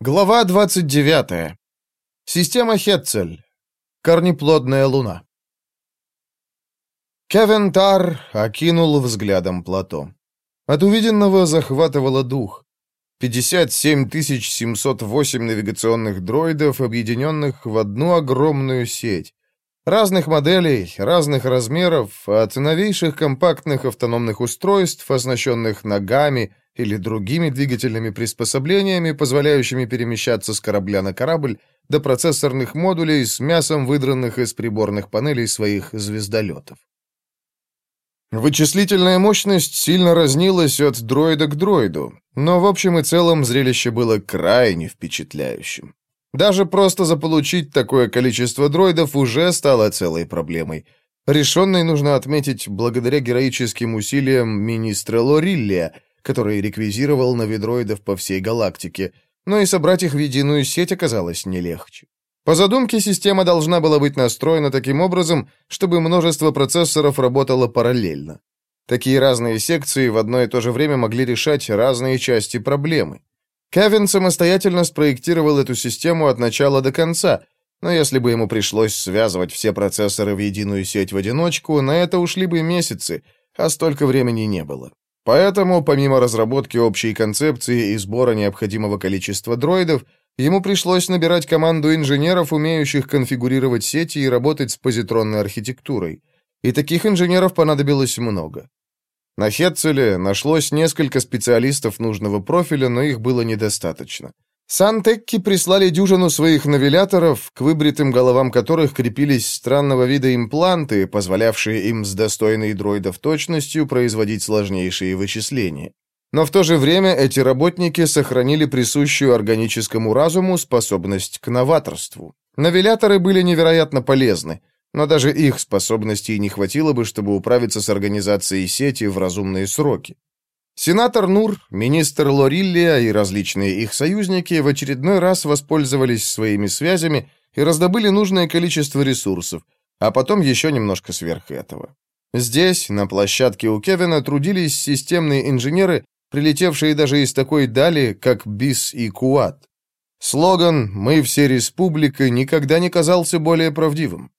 Глава 29. Система Хетцель. Корнеплодная луна. Кевин Тар окинул взглядом плато. От увиденного захватывало дух. 57 708 навигационных дроидов, объединенных в одну огромную сеть. Разных моделей, разных размеров, от новейших компактных автономных устройств, оснащенных ногами, или другими двигательными приспособлениями, позволяющими перемещаться с корабля на корабль, до процессорных модулей с мясом, выдранных из приборных панелей своих звездолетов. Вычислительная мощность сильно разнилась от дроида к дроиду, но в общем и целом зрелище было крайне впечатляющим. Даже просто заполучить такое количество дроидов уже стало целой проблемой. Решенной нужно отметить благодаря героическим усилиям министра Лориллия, который реквизировал навидроидов по всей галактике, но и собрать их в единую сеть оказалось не легче. По задумке, система должна была быть настроена таким образом, чтобы множество процессоров работало параллельно. Такие разные секции в одно и то же время могли решать разные части проблемы. Кевин самостоятельно спроектировал эту систему от начала до конца, но если бы ему пришлось связывать все процессоры в единую сеть в одиночку, на это ушли бы месяцы, а столько времени не было. Поэтому, помимо разработки общей концепции и сбора необходимого количества дроидов, ему пришлось набирать команду инженеров, умеющих конфигурировать сети и работать с позитронной архитектурой. И таких инженеров понадобилось много. На Хетцеле нашлось несколько специалистов нужного профиля, но их было недостаточно. Сантекки прислали дюжину своих навиляторов, к выбритым головам которых крепились странного вида импланты, позволявшие им с достойной дроидов точностью производить сложнейшие вычисления. Но в то же время эти работники сохранили присущую органическому разуму способность к новаторству. Навиляторы были невероятно полезны, но даже их способностей не хватило бы, чтобы управиться с организацией сети в разумные сроки. Сенатор Нур, министр Лориллия и различные их союзники в очередной раз воспользовались своими связями и раздобыли нужное количество ресурсов, а потом еще немножко сверх этого. Здесь, на площадке у Кевина, трудились системные инженеры, прилетевшие даже из такой дали, как Бис и Куат. Слоган «Мы все республика» никогда не казался более правдивым.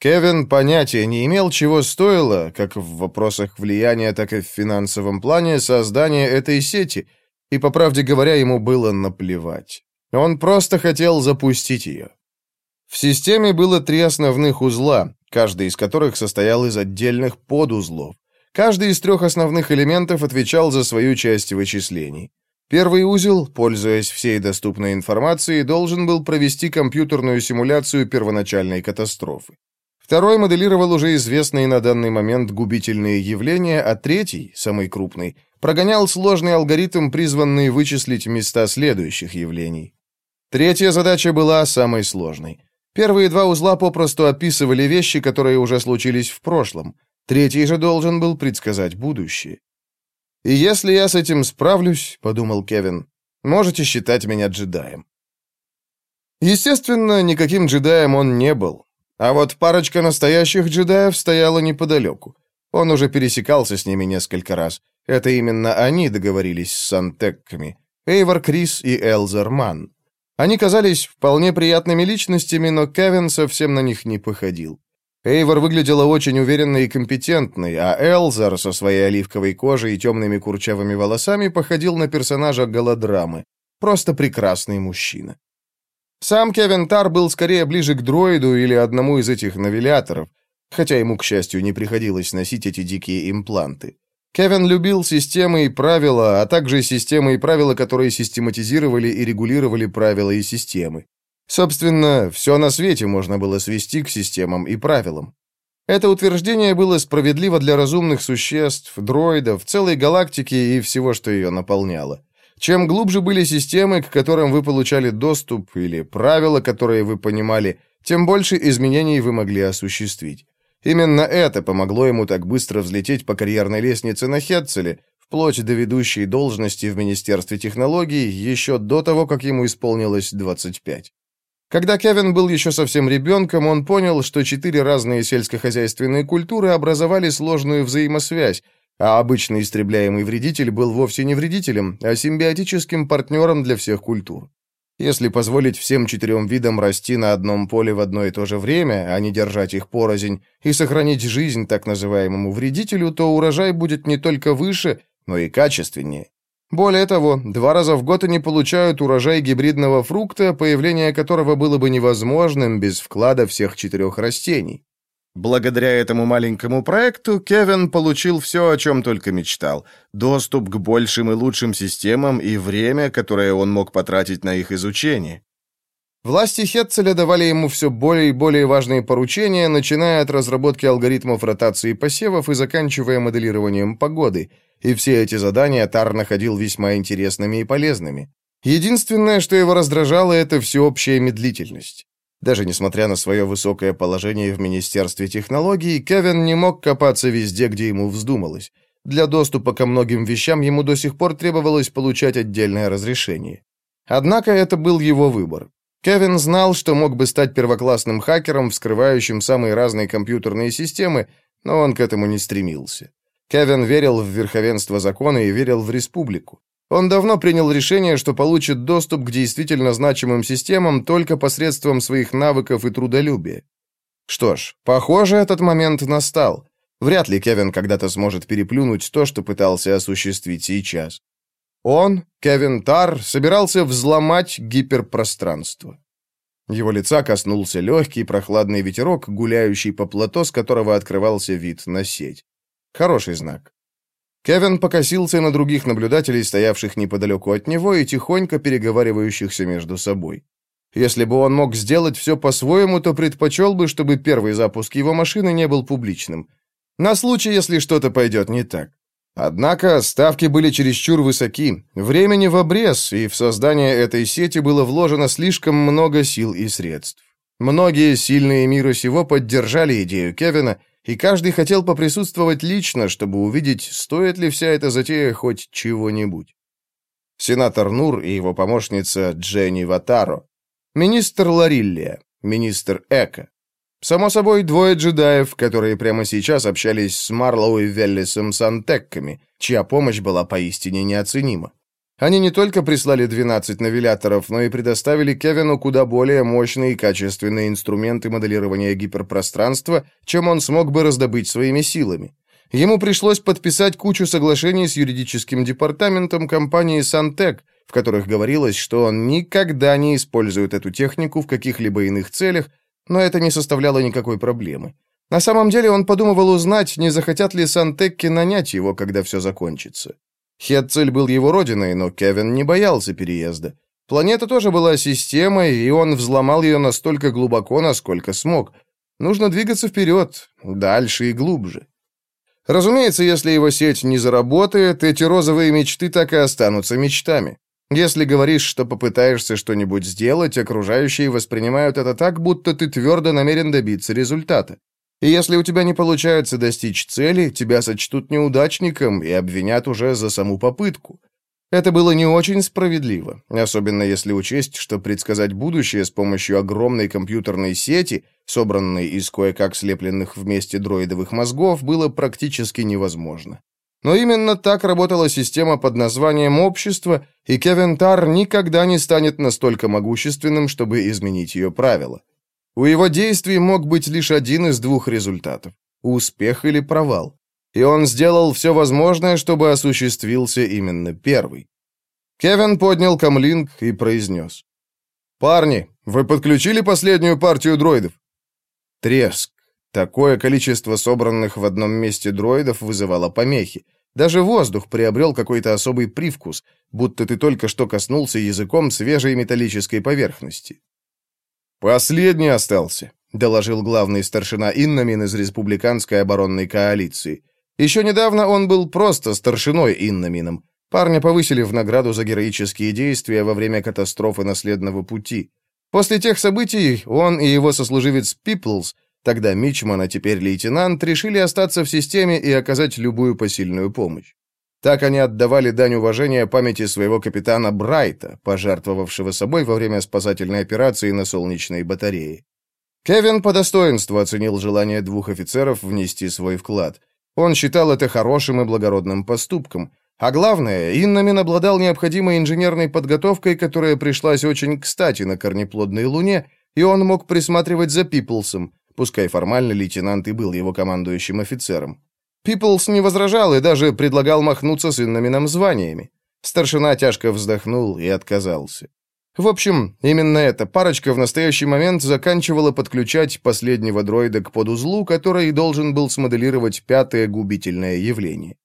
Кевин понятия не имел, чего стоило, как в вопросах влияния, так и в финансовом плане, создание этой сети, и, по правде говоря, ему было наплевать. Он просто хотел запустить ее. В системе было три основных узла, каждый из которых состоял из отдельных подузлов. Каждый из трех основных элементов отвечал за свою часть вычислений. Первый узел, пользуясь всей доступной информацией, должен был провести компьютерную симуляцию первоначальной катастрофы. Второй моделировал уже известные на данный момент губительные явления, а третий, самый крупный, прогонял сложный алгоритм, призванный вычислить места следующих явлений. Третья задача была самой сложной. Первые два узла попросту описывали вещи, которые уже случились в прошлом. Третий же должен был предсказать будущее. «И если я с этим справлюсь», — подумал Кевин, — «можете считать меня джедаем». Естественно, никаким джедаем он не был. А вот парочка настоящих джедаев стояла неподалеку. Он уже пересекался с ними несколько раз. Это именно они договорились с сантекками. Эйвор Крис и Элзер Ман. Они казались вполне приятными личностями, но Кевин совсем на них не походил. Эйвор выглядела очень уверенной и компетентной, а Элзер со своей оливковой кожей и темными курчавыми волосами походил на персонажа голодрамы. Просто прекрасный мужчина. Сам Кевин Тар был скорее ближе к дроиду или одному из этих навиляторов, хотя ему, к счастью, не приходилось носить эти дикие импланты. Кевин любил системы и правила, а также системы и правила, которые систематизировали и регулировали правила и системы. Собственно, все на свете можно было свести к системам и правилам. Это утверждение было справедливо для разумных существ, дроидов, целой галактики и всего, что ее наполняло. Чем глубже были системы, к которым вы получали доступ, или правила, которые вы понимали, тем больше изменений вы могли осуществить. Именно это помогло ему так быстро взлететь по карьерной лестнице на Хетцеле, вплоть до ведущей должности в Министерстве технологий, еще до того, как ему исполнилось 25. Когда Кевин был еще совсем ребенком, он понял, что четыре разные сельскохозяйственные культуры образовали сложную взаимосвязь, а обычно истребляемый вредитель был вовсе не вредителем, а симбиотическим партнером для всех культур. Если позволить всем четырем видам расти на одном поле в одно и то же время, а не держать их порознь, и сохранить жизнь так называемому вредителю, то урожай будет не только выше, но и качественнее. Более того, два раза в год они получают урожай гибридного фрукта, появление которого было бы невозможным без вклада всех четырех растений. Благодаря этому маленькому проекту Кевин получил все, о чем только мечтал. Доступ к большим и лучшим системам и время, которое он мог потратить на их изучение. Власти Хетцеля давали ему все более и более важные поручения, начиная от разработки алгоритмов ротации посевов и заканчивая моделированием погоды. И все эти задания Тар находил весьма интересными и полезными. Единственное, что его раздражало, это всеобщая медлительность. Даже несмотря на свое высокое положение в Министерстве технологий, Кевин не мог копаться везде, где ему вздумалось. Для доступа ко многим вещам ему до сих пор требовалось получать отдельное разрешение. Однако это был его выбор. Кевин знал, что мог бы стать первоклассным хакером, вскрывающим самые разные компьютерные системы, но он к этому не стремился. Кевин верил в верховенство закона и верил в республику. Он давно принял решение, что получит доступ к действительно значимым системам только посредством своих навыков и трудолюбия. Что ж, похоже, этот момент настал. Вряд ли Кевин когда-то сможет переплюнуть то, что пытался осуществить сейчас. Он, Кевин Тар, собирался взломать гиперпространство. Его лица коснулся легкий прохладный ветерок, гуляющий по плато, с которого открывался вид на сеть. Хороший знак. Кевин покосился на других наблюдателей, стоявших неподалеку от него и тихонько переговаривающихся между собой. Если бы он мог сделать все по-своему, то предпочел бы, чтобы первый запуск его машины не был публичным. На случай, если что-то пойдет не так. Однако ставки были чересчур высоки, времени в обрез, и в создание этой сети было вложено слишком много сил и средств. Многие сильные мира сего поддержали идею Кевина, и каждый хотел поприсутствовать лично, чтобы увидеть, стоит ли вся эта затея хоть чего-нибудь. Сенатор Нур и его помощница Дженни Ватаро, министр Лариллия, министр Эка. Само собой, двое джедаев, которые прямо сейчас общались с Марлоу и Веллисом Сантекками, чья помощь была поистине неоценима. Они не только прислали 12 навиляторов, но и предоставили Кевину куда более мощные и качественные инструменты моделирования гиперпространства, чем он смог бы раздобыть своими силами. Ему пришлось подписать кучу соглашений с юридическим департаментом компании «Сантек», в которых говорилось, что он никогда не использует эту технику в каких-либо иных целях, но это не составляло никакой проблемы. На самом деле он подумывал узнать, не захотят ли Сантекки нанять его, когда все закончится. Хетцель был его родиной, но Кевин не боялся переезда. Планета тоже была системой, и он взломал ее настолько глубоко, насколько смог. Нужно двигаться вперед, дальше и глубже. Разумеется, если его сеть не заработает, эти розовые мечты так и останутся мечтами. Если говоришь, что попытаешься что-нибудь сделать, окружающие воспринимают это так, будто ты твердо намерен добиться результата. И если у тебя не получается достичь цели, тебя сочтут неудачником и обвинят уже за саму попытку. Это было не очень справедливо, особенно если учесть, что предсказать будущее с помощью огромной компьютерной сети, собранной из кое-как слепленных вместе дроидовых мозгов, было практически невозможно. Но именно так работала система под названием «Общество», и Кевин Тар никогда не станет настолько могущественным, чтобы изменить ее правила. У его действий мог быть лишь один из двух результатов – успех или провал. И он сделал все возможное, чтобы осуществился именно первый. Кевин поднял камлинг и произнес. «Парни, вы подключили последнюю партию дроидов?» Треск. Такое количество собранных в одном месте дроидов вызывало помехи. Даже воздух приобрел какой-то особый привкус, будто ты только что коснулся языком свежей металлической поверхности. «Последний остался», — доложил главный старшина Иннамин из Республиканской оборонной коалиции. Еще недавно он был просто старшиной Иннамином. Парня повысили в награду за героические действия во время катастрофы наследного пути. После тех событий он и его сослуживец Пиплс, тогда Мичман, а теперь лейтенант, решили остаться в системе и оказать любую посильную помощь. Так они отдавали дань уважения памяти своего капитана Брайта, пожертвовавшего собой во время спасательной операции на солнечной батарее. Кевин по достоинству оценил желание двух офицеров внести свой вклад. Он считал это хорошим и благородным поступком. А главное, Иннамин обладал необходимой инженерной подготовкой, которая пришлась очень кстати на корнеплодной Луне, и он мог присматривать за Пиплсом, пускай формально лейтенант и был его командующим офицером. Пиплс не возражал и даже предлагал махнуться с Иннамином званиями. Старшина тяжко вздохнул и отказался. В общем, именно эта парочка в настоящий момент заканчивала подключать последнего дроида к подузлу, который должен был смоделировать пятое губительное явление.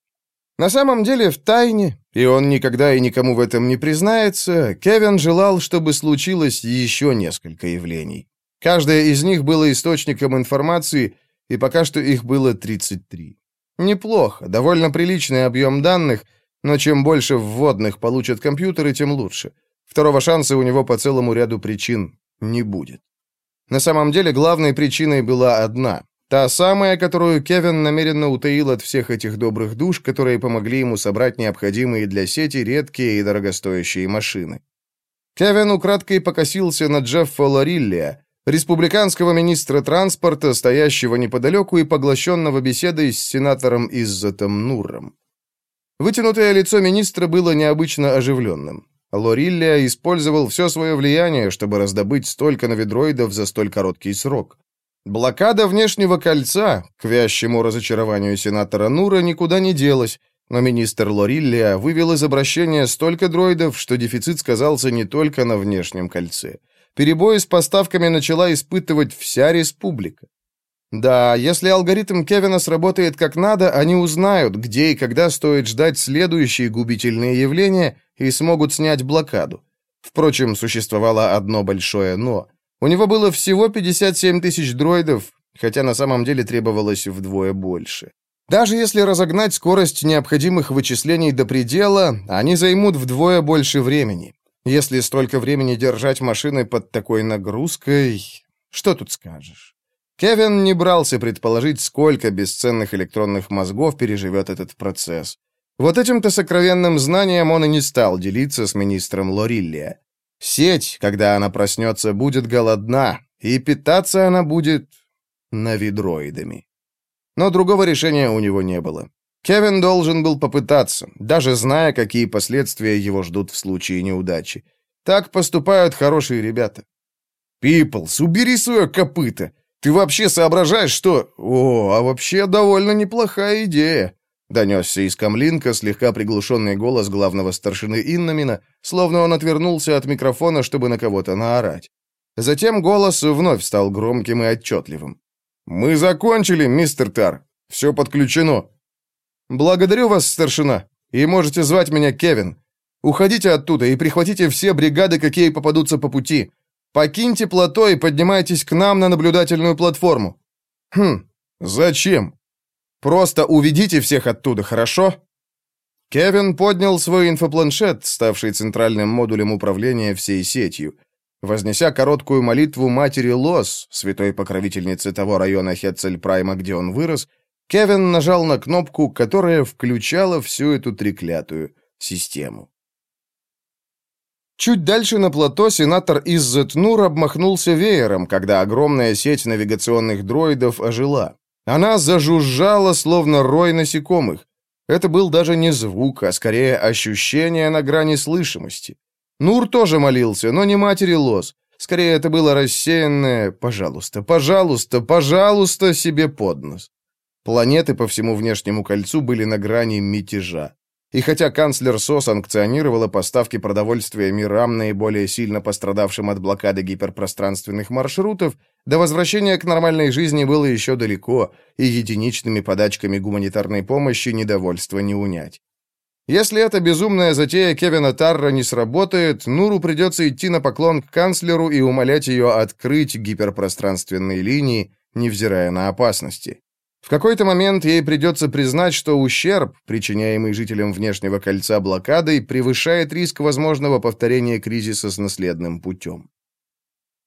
На самом деле, в тайне, и он никогда и никому в этом не признается, Кевин желал, чтобы случилось еще несколько явлений. Каждое из них было источником информации, и пока что их было 33. Неплохо, довольно приличный объем данных, но чем больше вводных получат компьютеры, тем лучше. Второго шанса у него по целому ряду причин не будет. На самом деле, главной причиной была одна. Та самая, которую Кевин намеренно утаил от всех этих добрых душ, которые помогли ему собрать необходимые для сети редкие и дорогостоящие машины. Кевин украдкой покосился на Джеффа Лориллия, республиканского министра транспорта, стоящего неподалеку и поглощенного беседой с сенатором Иззатом Нурром. Вытянутое лицо министра было необычно оживленным. Лориллия использовал все свое влияние, чтобы раздобыть столько новидроидов за столь короткий срок. Блокада внешнего кольца, к вящему разочарованию сенатора Нура, никуда не делась, но министр Лориллия вывел из обращения столько дроидов, что дефицит сказался не только на внешнем кольце. Перебои с поставками начала испытывать вся республика. Да, если алгоритм Кевина сработает как надо, они узнают, где и когда стоит ждать следующие губительные явления и смогут снять блокаду. Впрочем, существовало одно большое «но». У него было всего 57 тысяч дроидов, хотя на самом деле требовалось вдвое больше. Даже если разогнать скорость необходимых вычислений до предела, они займут вдвое больше времени. Если столько времени держать машины под такой нагрузкой, что тут скажешь? Кевин не брался предположить, сколько бесценных электронных мозгов переживет этот процесс. Вот этим-то сокровенным знанием он и не стал делиться с министром Лориллия. Сеть, когда она проснется, будет голодна, и питаться она будет навидроидами. Но другого решения у него не было. Кевин должен был попытаться, даже зная, какие последствия его ждут в случае неудачи. Так поступают хорошие ребята. «Пиплс, убери свое копыто! Ты вообще соображаешь, что...» «О, а вообще довольно неплохая идея!» Донесся из камлинка слегка приглушенный голос главного старшины Иннамина, словно он отвернулся от микрофона, чтобы на кого-то наорать. Затем голос вновь стал громким и отчетливым. «Мы закончили, мистер Тар. Все подключено». «Благодарю вас, старшина, и можете звать меня Кевин. Уходите оттуда и прихватите все бригады, какие попадутся по пути. Покиньте плато и поднимайтесь к нам на наблюдательную платформу». «Хм, зачем?» Просто уведите всех оттуда, хорошо?» Кевин поднял свой инфопланшет, ставший центральным модулем управления всей сетью. Вознеся короткую молитву матери Лос, святой покровительницы того района Хетцель-Прайма, где он вырос, Кевин нажал на кнопку, которая включала всю эту треклятую систему. Чуть дальше на плато сенатор Иззет-Нур обмахнулся веером, когда огромная сеть навигационных дроидов ожила. Она зажужжала, словно рой насекомых. Это был даже не звук, а скорее ощущение на грани слышимости. Нур тоже молился, но не матери Лос. Скорее, это было рассеянное «пожалуйста, пожалуйста, пожалуйста» себе под нос. Планеты по всему внешнему кольцу были на грани мятежа. И хотя канцлер СО санкционировала поставки продовольствия мирам, наиболее сильно пострадавшим от блокады гиперпространственных маршрутов, до возвращения к нормальной жизни было еще далеко, и единичными подачками гуманитарной помощи недовольство не унять. Если эта безумная затея Кевина Тарра не сработает, Нуру придется идти на поклон к канцлеру и умолять ее открыть гиперпространственные линии, невзирая на опасности. В какой-то момент ей придется признать, что ущерб, причиняемый жителям внешнего кольца блокадой, превышает риск возможного повторения кризиса с наследным путем.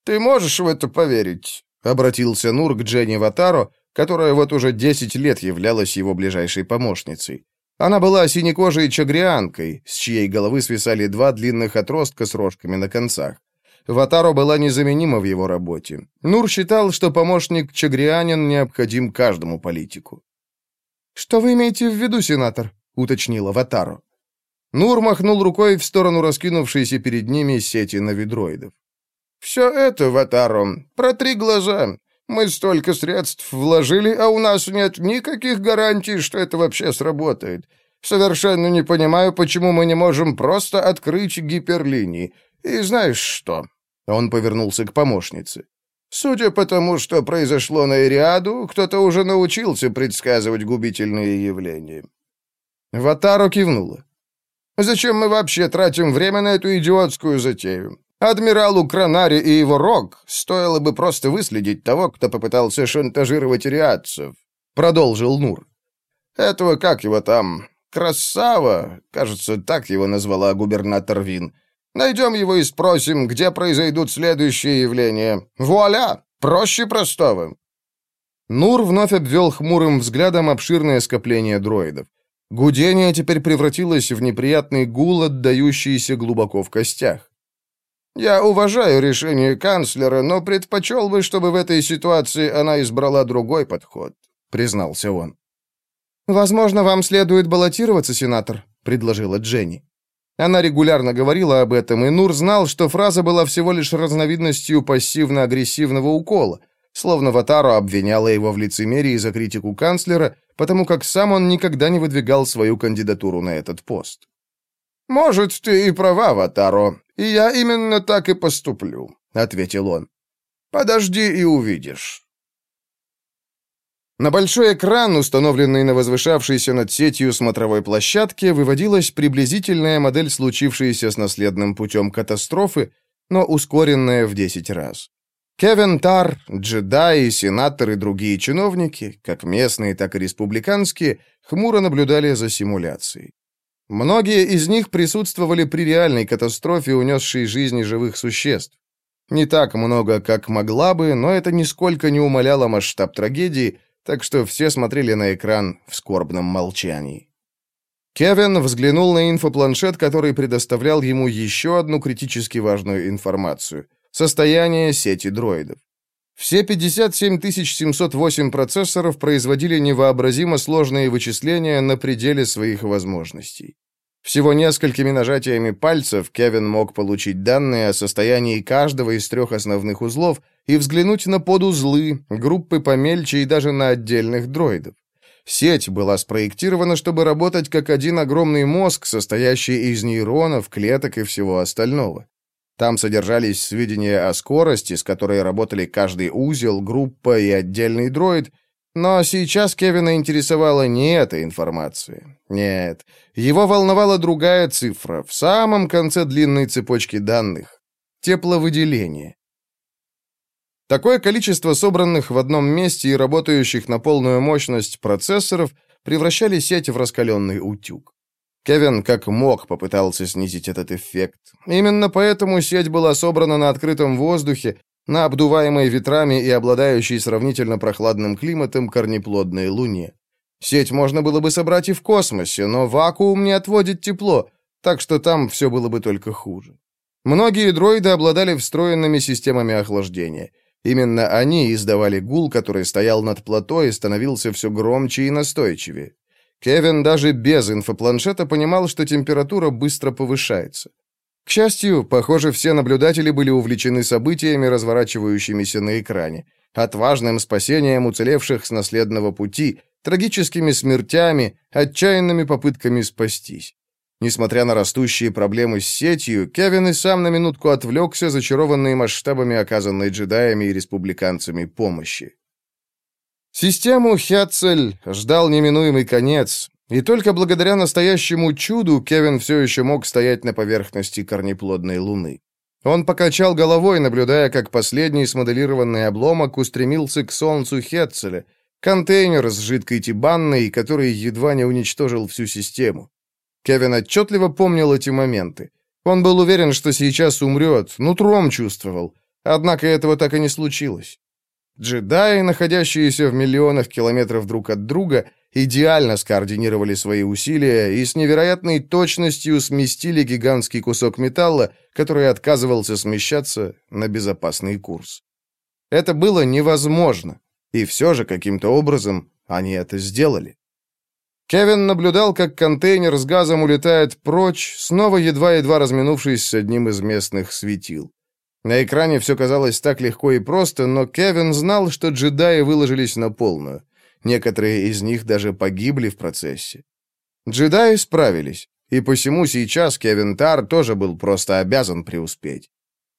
«Ты можешь в это поверить?» — обратился Нур к Дженни Ватаро, которая вот уже 10 лет являлась его ближайшей помощницей. Она была синекожей чагрианкой, с чьей головы свисали два длинных отростка с рожками на концах. Ватаро была незаменима в его работе. Нур считал, что помощник Чагрианин необходим каждому политику. «Что вы имеете в виду, сенатор?» — уточнила Ватаро. Нур махнул рукой в сторону раскинувшейся перед ними сети навидроидов. «Все это, Ватаро, протри глаза. Мы столько средств вложили, а у нас нет никаких гарантий, что это вообще сработает. Совершенно не понимаю, почему мы не можем просто открыть гиперлинии. И знаешь что?» Он повернулся к помощнице. «Судя по тому, что произошло на Ириаду, кто-то уже научился предсказывать губительные явления». Ватаро кивнула. «Зачем мы вообще тратим время на эту идиотскую затею? Адмиралу Кранари и его рог стоило бы просто выследить того, кто попытался шантажировать риадцев», — продолжил Нур. «Этого, как его там, Красава, кажется, так его назвала губернатор Вин. Найдем его и спросим, где произойдут следующие явления. Вуаля! Проще простого!» Нур вновь обвел хмурым взглядом обширное скопление дроидов. Гудение теперь превратилось в неприятный гул, отдающийся глубоко в костях. «Я уважаю решение канцлера, но предпочел бы, чтобы в этой ситуации она избрала другой подход», — признался он. «Возможно, вам следует баллотироваться, сенатор», — предложила Дженни. Она регулярно говорила об этом, и Нур знал, что фраза была всего лишь разновидностью пассивно-агрессивного укола, словно Ватару обвиняла его в лицемерии за критику канцлера, потому как сам он никогда не выдвигал свою кандидатуру на этот пост. «Может, ты и права, Ватаро, и я именно так и поступлю», — ответил он. «Подожди и увидишь». На большой экран, установленный на возвышавшейся над сетью смотровой площадке, выводилась приблизительная модель случившейся с наследным путем катастрофы, но ускоренная в 10 раз. Кевин Тар, джедаи, сенаторы и другие чиновники, как местные, так и республиканские, хмуро наблюдали за симуляцией. Многие из них присутствовали при реальной катастрофе, унесшей жизни живых существ. Не так много, как могла бы, но это нисколько не умаляло масштаб трагедии, так что все смотрели на экран в скорбном молчании. Кевин взглянул на инфопланшет, который предоставлял ему еще одну критически важную информацию — состояние сети дроидов. Все 57 708 процессоров производили невообразимо сложные вычисления на пределе своих возможностей. Всего несколькими нажатиями пальцев Кевин мог получить данные о состоянии каждого из трех основных узлов и взглянуть на подузлы, группы помельче и даже на отдельных дроидов. Сеть была спроектирована, чтобы работать как один огромный мозг, состоящий из нейронов, клеток и всего остального. Там содержались сведения о скорости, с которой работали каждый узел, группа и отдельный дроид, но сейчас Кевина интересовала не эта информация. Нет, его волновала другая цифра, в самом конце длинной цепочки данных — тепловыделение. Такое количество собранных в одном месте и работающих на полную мощность процессоров превращали сеть в раскаленный утюг. Кевин как мог попытался снизить этот эффект. Именно поэтому сеть была собрана на открытом воздухе, на обдуваемой ветрами и обладающей сравнительно прохладным климатом корнеплодной Луне. Сеть можно было бы собрать и в космосе, но вакуум не отводит тепло, так что там все было бы только хуже. Многие дроиды обладали встроенными системами охлаждения. Именно они издавали гул, который стоял над плато и становился все громче и настойчивее. Кевин даже без инфопланшета понимал, что температура быстро повышается. К счастью, похоже, все наблюдатели были увлечены событиями, разворачивающимися на экране, отважным спасением уцелевших с наследного пути, трагическими смертями, отчаянными попытками спастись. Несмотря на растущие проблемы с сетью, Кевин и сам на минутку отвлекся, зачарованный масштабами оказанной джедаями и республиканцами помощи. Систему Хятцель ждал неминуемый конец, и только благодаря настоящему чуду Кевин все еще мог стоять на поверхности корнеплодной луны. Он покачал головой, наблюдая, как последний смоделированный обломок устремился к солнцу Хетцеля, контейнер с жидкой тибанной, который едва не уничтожил всю систему. Кевин отчетливо помнил эти моменты. Он был уверен, что сейчас умрет, нутром чувствовал. Однако этого так и не случилось. Джедаи, находящиеся в миллионах километров друг от друга, идеально скоординировали свои усилия и с невероятной точностью сместили гигантский кусок металла, который отказывался смещаться на безопасный курс. Это было невозможно, и все же каким-то образом они это сделали. Кевин наблюдал, как контейнер с газом улетает прочь, снова едва-едва разминувшись с одним из местных светил. На экране все казалось так легко и просто, но Кевин знал, что джедаи выложились на полную. Некоторые из них даже погибли в процессе. Джедаи справились, и посему сейчас Кевин Тар тоже был просто обязан преуспеть.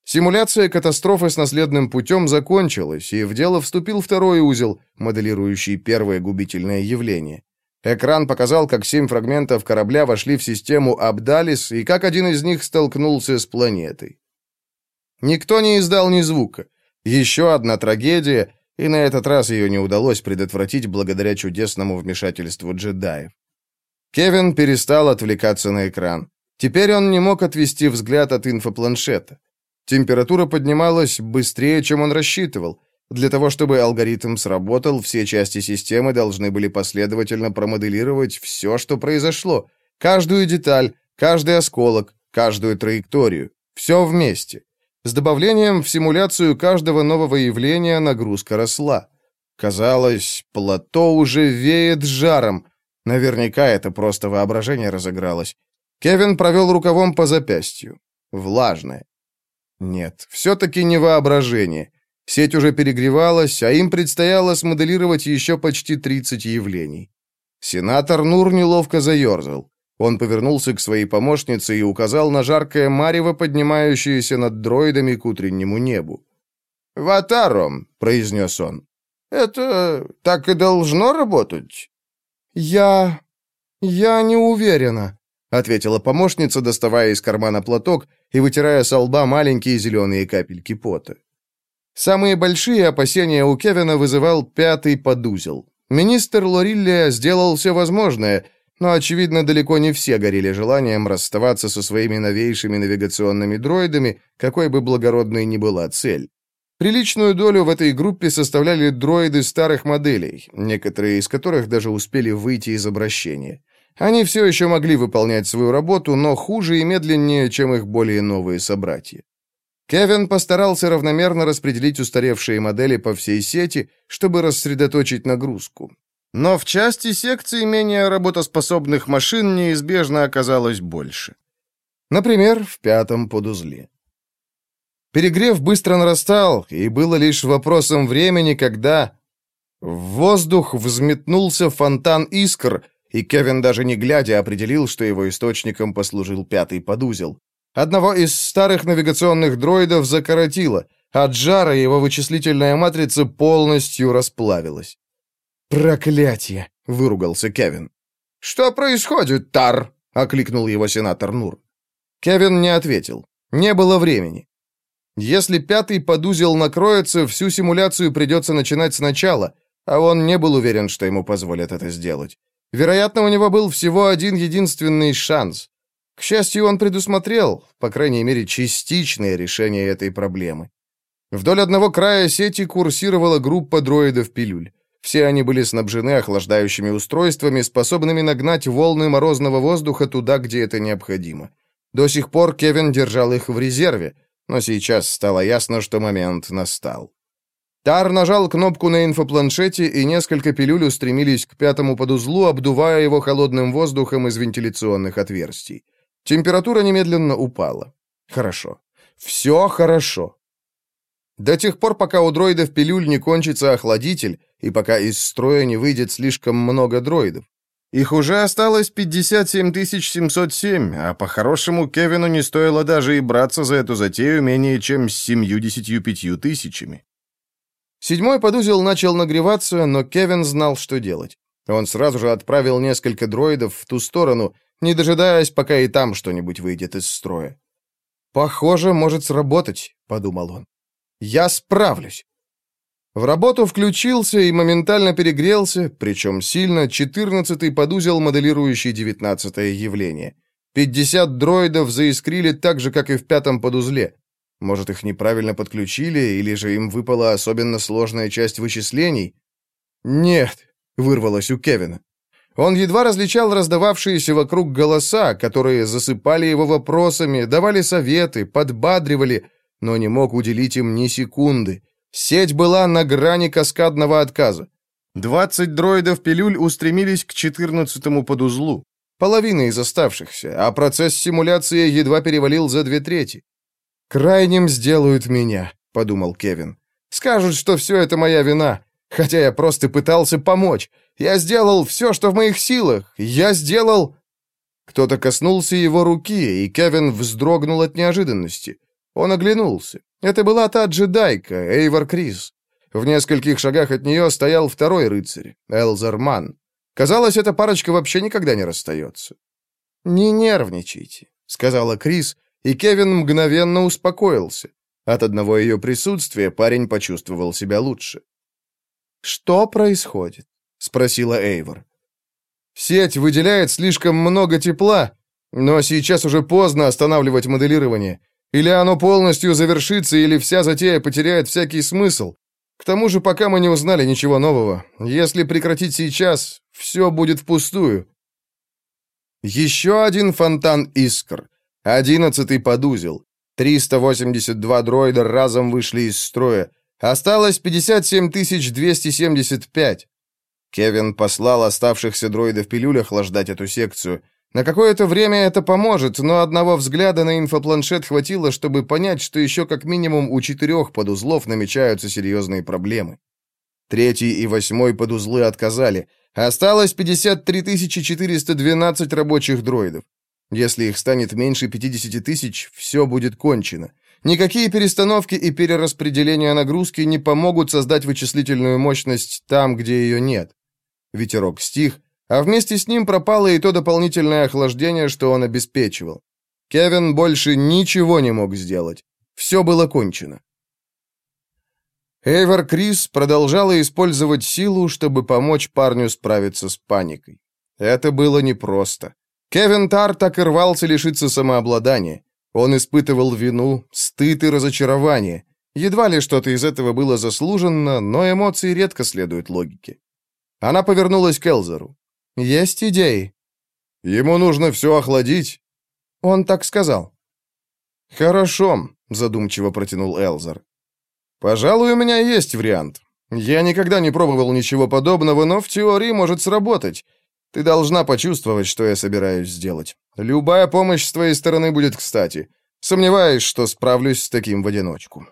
Симуляция катастрофы с наследным путем закончилась, и в дело вступил второй узел, моделирующий первое губительное явление. Экран показал, как семь фрагментов корабля вошли в систему Абдалис, и как один из них столкнулся с планетой. Никто не издал ни звука. Еще одна трагедия, и на этот раз ее не удалось предотвратить благодаря чудесному вмешательству джедаев. Кевин перестал отвлекаться на экран. Теперь он не мог отвести взгляд от инфопланшета. Температура поднималась быстрее, чем он рассчитывал. Для того, чтобы алгоритм сработал, все части системы должны были последовательно промоделировать все, что произошло. Каждую деталь, каждый осколок, каждую траекторию. Все вместе. С добавлением в симуляцию каждого нового явления нагрузка росла. Казалось, плато уже веет жаром. Наверняка это просто воображение разыгралось. Кевин провел рукавом по запястью. Влажное. Нет, все-таки не воображение. Сеть уже перегревалась, а им предстояло смоделировать еще почти 30 явлений. Сенатор Нур неловко заерзал. Он повернулся к своей помощнице и указал на жаркое марево, поднимающееся над дроидами к утреннему небу. «Ватаром», — произнес он. «Это так и должно работать?» «Я... я не уверена», — ответила помощница, доставая из кармана платок и вытирая со лба маленькие зеленые капельки пота. Самые большие опасения у Кевина вызывал пятый подузел. Министр Лориллия сделал все возможное — но, очевидно, далеко не все горели желанием расставаться со своими новейшими навигационными дроидами, какой бы благородной ни была цель. Приличную долю в этой группе составляли дроиды старых моделей, некоторые из которых даже успели выйти из обращения. Они все еще могли выполнять свою работу, но хуже и медленнее, чем их более новые собратья. Кевин постарался равномерно распределить устаревшие модели по всей сети, чтобы рассредоточить нагрузку. Но в части секции менее работоспособных машин неизбежно оказалось больше. Например, в пятом подузле. Перегрев быстро нарастал, и было лишь вопросом времени, когда... В воздух взметнулся фонтан искр, и Кевин даже не глядя определил, что его источником послужил пятый подузел. Одного из старых навигационных дроидов закоротило, от жара его вычислительная матрица полностью расплавилась. «Проклятие!» — выругался Кевин. «Что происходит, Тар?» — окликнул его сенатор Нур. Кевин не ответил. Не было времени. Если пятый подузел накроется, всю симуляцию придется начинать сначала, а он не был уверен, что ему позволят это сделать. Вероятно, у него был всего один единственный шанс. К счастью, он предусмотрел, по крайней мере, частичное решение этой проблемы. Вдоль одного края сети курсировала группа дроидов-пилюль. Все они были снабжены охлаждающими устройствами, способными нагнать волны морозного воздуха туда, где это необходимо. До сих пор Кевин держал их в резерве, но сейчас стало ясно, что момент настал. Тар нажал кнопку на инфопланшете, и несколько пилюль устремились к пятому подузлу, обдувая его холодным воздухом из вентиляционных отверстий. Температура немедленно упала. Хорошо. Все хорошо. До тех пор, пока у дроидов пилюль не кончится охладитель, и пока из строя не выйдет слишком много дроидов. Их уже осталось 57 707, а по-хорошему Кевину не стоило даже и браться за эту затею менее чем с 75 тысячами. Седьмой подузел начал нагреваться, но Кевин знал, что делать. Он сразу же отправил несколько дроидов в ту сторону, не дожидаясь, пока и там что-нибудь выйдет из строя. «Похоже, может сработать», — подумал он. «Я справлюсь». В работу включился и моментально перегрелся, причем сильно, четырнадцатый подузел, моделирующий девятнадцатое явление. Пятьдесят дроидов заискрили так же, как и в пятом подузле. Может, их неправильно подключили, или же им выпала особенно сложная часть вычислений? «Нет», — вырвалось у Кевина. Он едва различал раздававшиеся вокруг голоса, которые засыпали его вопросами, давали советы, подбадривали, но не мог уделить им ни секунды. Сеть была на грани каскадного отказа. 20 дроидов-пилюль устремились к 14-му подузлу. Половина из оставшихся, а процесс симуляции едва перевалил за две трети. «Крайним сделают меня», — подумал Кевин. «Скажут, что все это моя вина, хотя я просто пытался помочь. Я сделал все, что в моих силах. Я сделал...» Кто-то коснулся его руки, и Кевин вздрогнул от неожиданности. Он оглянулся. Это была та джедайка, Эйвор Крис. В нескольких шагах от нее стоял второй рыцарь, Элзер Ман. Казалось, эта парочка вообще никогда не расстается. «Не нервничайте», — сказала Крис, и Кевин мгновенно успокоился. От одного ее присутствия парень почувствовал себя лучше. «Что происходит?» — спросила Эйвор. «Сеть выделяет слишком много тепла, но сейчас уже поздно останавливать моделирование. Или оно полностью завершится, или вся затея потеряет всякий смысл. К тому же, пока мы не узнали ничего нового, если прекратить сейчас, все будет впустую. Еще один фонтан искр. Одиннадцатый подузел. 382 дроида разом вышли из строя. Осталось 57 275. Кевин послал оставшихся дроидов пилюль охлаждать эту секцию. На какое-то время это поможет, но одного взгляда на инфопланшет хватило, чтобы понять, что еще как минимум у четырех подузлов намечаются серьезные проблемы. Третий и восьмой подузлы отказали. Осталось 53 412 рабочих дроидов. Если их станет меньше 50 тысяч, все будет кончено. Никакие перестановки и перераспределения нагрузки не помогут создать вычислительную мощность там, где ее нет. Ветерок стих, а вместе с ним пропало и то дополнительное охлаждение, что он обеспечивал. Кевин больше ничего не мог сделать. Все было кончено. Эйвор Крис продолжала использовать силу, чтобы помочь парню справиться с паникой. Это было непросто. Кевин Тар так и рвался лишиться самообладания. Он испытывал вину, стыд и разочарование. Едва ли что-то из этого было заслуженно, но эмоции редко следуют логике. Она повернулась к Элзеру. «Есть идеи?» «Ему нужно все охладить». «Он так сказал». «Хорошо», — задумчиво протянул Элзер. «Пожалуй, у меня есть вариант. Я никогда не пробовал ничего подобного, но в теории может сработать. Ты должна почувствовать, что я собираюсь сделать. Любая помощь с твоей стороны будет кстати. Сомневаюсь, что справлюсь с таким в одиночку».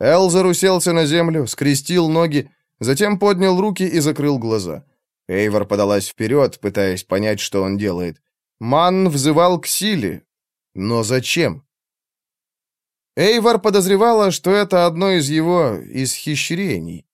Элзер уселся на землю, скрестил ноги, затем поднял руки и закрыл глаза. Эйвор подалась вперед, пытаясь понять, что он делает. Ман взывал к силе. Но зачем? Эйвор подозревала, что это одно из его исхищрений.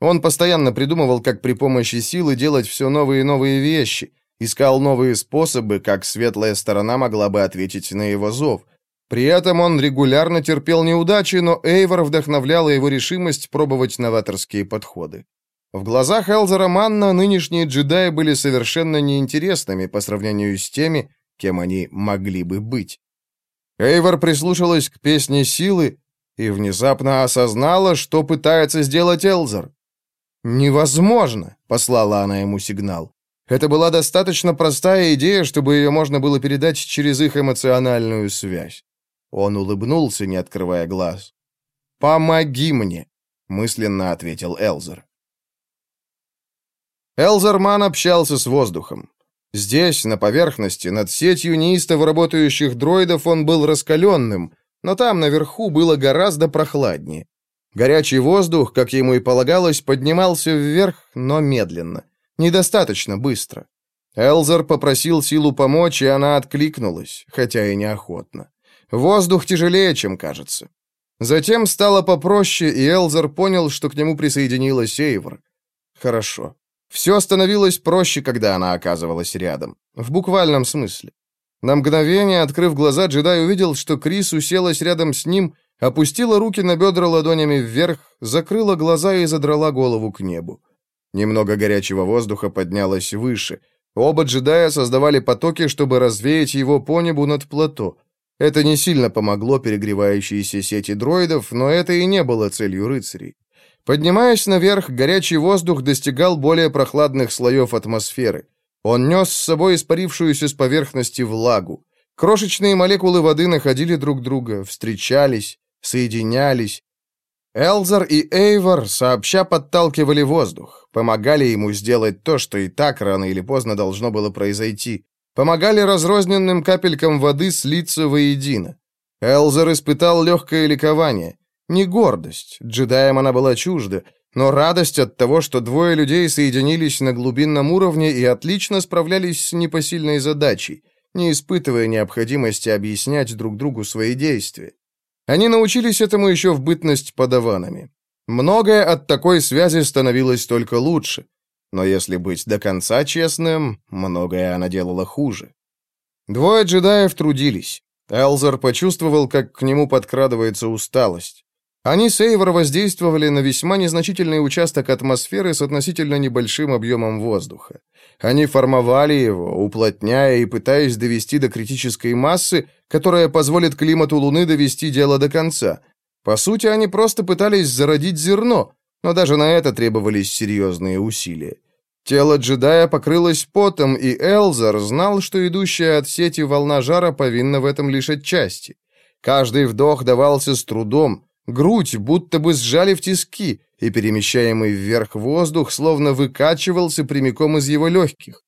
Он постоянно придумывал, как при помощи силы делать все новые и новые вещи, искал новые способы, как светлая сторона могла бы ответить на его зов. При этом он регулярно терпел неудачи, но Эйвор вдохновляла его решимость пробовать новаторские подходы. В глазах Элзера Манна нынешние джедаи были совершенно неинтересными по сравнению с теми, кем они могли бы быть. Эйвор прислушалась к песне силы и внезапно осознала, что пытается сделать Элзер. «Невозможно!» — послала она ему сигнал. Это была достаточно простая идея, чтобы ее можно было передать через их эмоциональную связь. Он улыбнулся, не открывая глаз. «Помоги мне!» — мысленно ответил Элзер. Элзерман общался с воздухом. Здесь, на поверхности, над сетью неистово работающих дроидов он был раскаленным, но там, наверху, было гораздо прохладнее. Горячий воздух, как ему и полагалось, поднимался вверх, но медленно. Недостаточно быстро. Элзер попросил силу помочь, и она откликнулась, хотя и неохотно. Воздух тяжелее, чем кажется. Затем стало попроще, и Элзер понял, что к нему присоединилась Эйвор. Хорошо. Все становилось проще, когда она оказывалась рядом. В буквальном смысле. На мгновение, открыв глаза, джедай увидел, что Крис уселась рядом с ним, опустила руки на бедра ладонями вверх, закрыла глаза и задрала голову к небу. Немного горячего воздуха поднялось выше. Оба джедая создавали потоки, чтобы развеять его по небу над плато. Это не сильно помогло перегревающейся сети дроидов, но это и не было целью рыцарей. Поднимаясь наверх, горячий воздух достигал более прохладных слоев атмосферы. Он нес с собой испарившуюся с поверхности влагу. Крошечные молекулы воды находили друг друга, встречались, соединялись. Элзар и Эйвор сообща подталкивали воздух, помогали ему сделать то, что и так рано или поздно должно было произойти. Помогали разрозненным капелькам воды слиться воедино. Элзар испытал легкое ликование. Не гордость, джедаям она была чужда, но радость от того, что двое людей соединились на глубинном уровне и отлично справлялись с непосильной задачей, не испытывая необходимости объяснять друг другу свои действия. Они научились этому еще в бытность подаванами. Многое от такой связи становилось только лучше. Но если быть до конца честным, многое она делала хуже. Двое джедаев трудились. Элзар почувствовал, как к нему подкрадывается усталость. Они с Эйвор воздействовали на весьма незначительный участок атмосферы с относительно небольшим объемом воздуха. Они формовали его, уплотняя и пытаясь довести до критической массы, которая позволит климату Луны довести дело до конца. По сути, они просто пытались зародить зерно, но даже на это требовались серьезные усилия. Тело джедая покрылось потом, и Элзар знал, что идущая от сети волна жара повинна в этом лишь отчасти. Каждый вдох давался с трудом, грудь будто бы сжали в тиски, и перемещаемый вверх воздух словно выкачивался прямиком из его легких.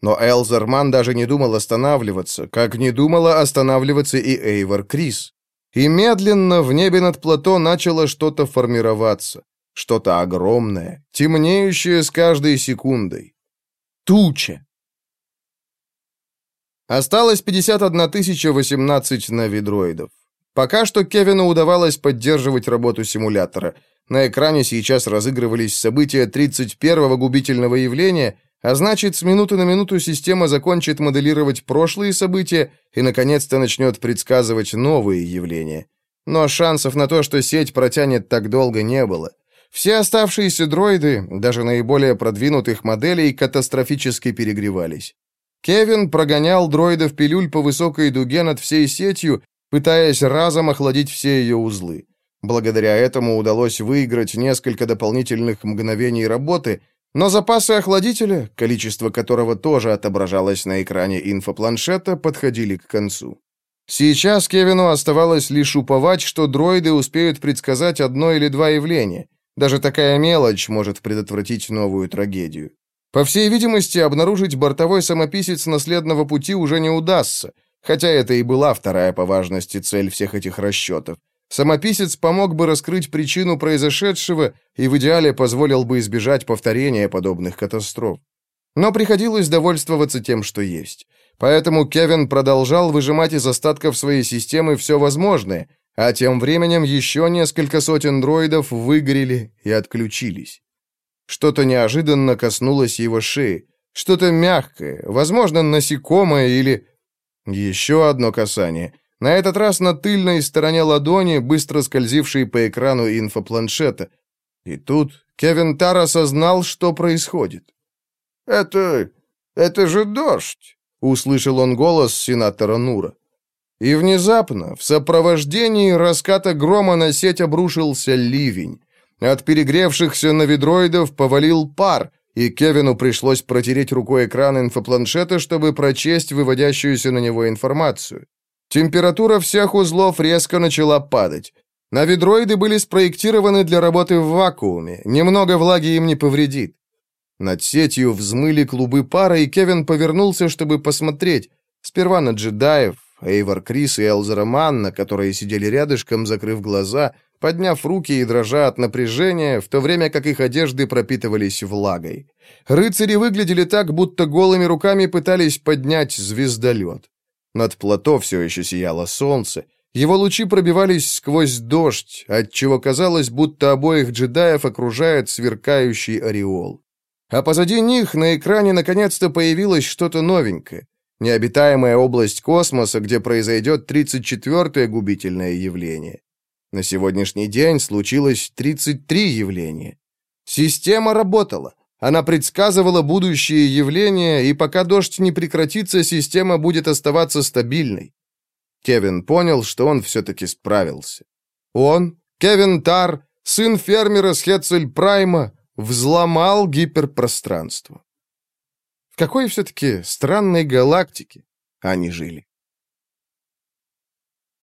Но Элзерман даже не думал останавливаться, как не думала останавливаться и Эйвор Крис. И медленно в небе над плато начало что-то формироваться. Что-то огромное, темнеющее с каждой секундой. Туча. Осталось 51 018 навидроидов. Пока что Кевину удавалось поддерживать работу симулятора. На экране сейчас разыгрывались события 31-го губительного явления, а значит, с минуты на минуту система закончит моделировать прошлые события и, наконец-то, начнет предсказывать новые явления. Но шансов на то, что сеть протянет так долго, не было. Все оставшиеся дроиды, даже наиболее продвинутых моделей, катастрофически перегревались. Кевин прогонял дроидов пилюль по высокой дуге над всей сетью, пытаясь разом охладить все ее узлы. Благодаря этому удалось выиграть несколько дополнительных мгновений работы, но запасы охладителя, количество которого тоже отображалось на экране инфопланшета, подходили к концу. Сейчас Кевину оставалось лишь уповать, что дроиды успеют предсказать одно или два явления. Даже такая мелочь может предотвратить новую трагедию. По всей видимости, обнаружить бортовой самописец наследного пути уже не удастся, хотя это и была вторая по важности цель всех этих расчетов. Самописец помог бы раскрыть причину произошедшего и в идеале позволил бы избежать повторения подобных катастроф. Но приходилось довольствоваться тем, что есть. Поэтому Кевин продолжал выжимать из остатков своей системы все возможное, а тем временем еще несколько сотен дроидов выгорели и отключились. Что-то неожиданно коснулось его шеи, что-то мягкое, возможно, насекомое или... Еще одно касание. На этот раз на тыльной стороне ладони, быстро скользившей по экрану инфопланшета. И тут Кевин Тар осознал, что происходит. «Это... это же дождь!» — услышал он голос сенатора Нура. И внезапно, в сопровождении раската грома на сеть обрушился ливень. От перегревшихся навидроидов повалил пар, и Кевину пришлось протереть рукой экран инфопланшета, чтобы прочесть выводящуюся на него информацию. Температура всех узлов резко начала падать. Навидроиды были спроектированы для работы в вакууме, немного влаги им не повредит. Над сетью взмыли клубы пара, и Кевин повернулся, чтобы посмотреть. Сперва на джедаев, Эйвор Крис и Элзера Манна, которые сидели рядышком, закрыв глаза, подняв руки и дрожа от напряжения, в то время как их одежды пропитывались влагой. Рыцари выглядели так, будто голыми руками пытались поднять звездолет. Над плато все еще сияло солнце. Его лучи пробивались сквозь дождь, отчего казалось, будто обоих джедаев окружает сверкающий ореол. А позади них на экране наконец-то появилось что-то новенькое необитаемая область космоса, где произойдет 34-е губительное явление. На сегодняшний день случилось 33 явления. Система работала. Она предсказывала будущие явления, и пока дождь не прекратится, система будет оставаться стабильной. Кевин понял, что он все-таки справился. Он, Кевин Тар, сын фермера с Хетцель Прайма, взломал гиперпространство. В какой все-таки странной галактике они жили?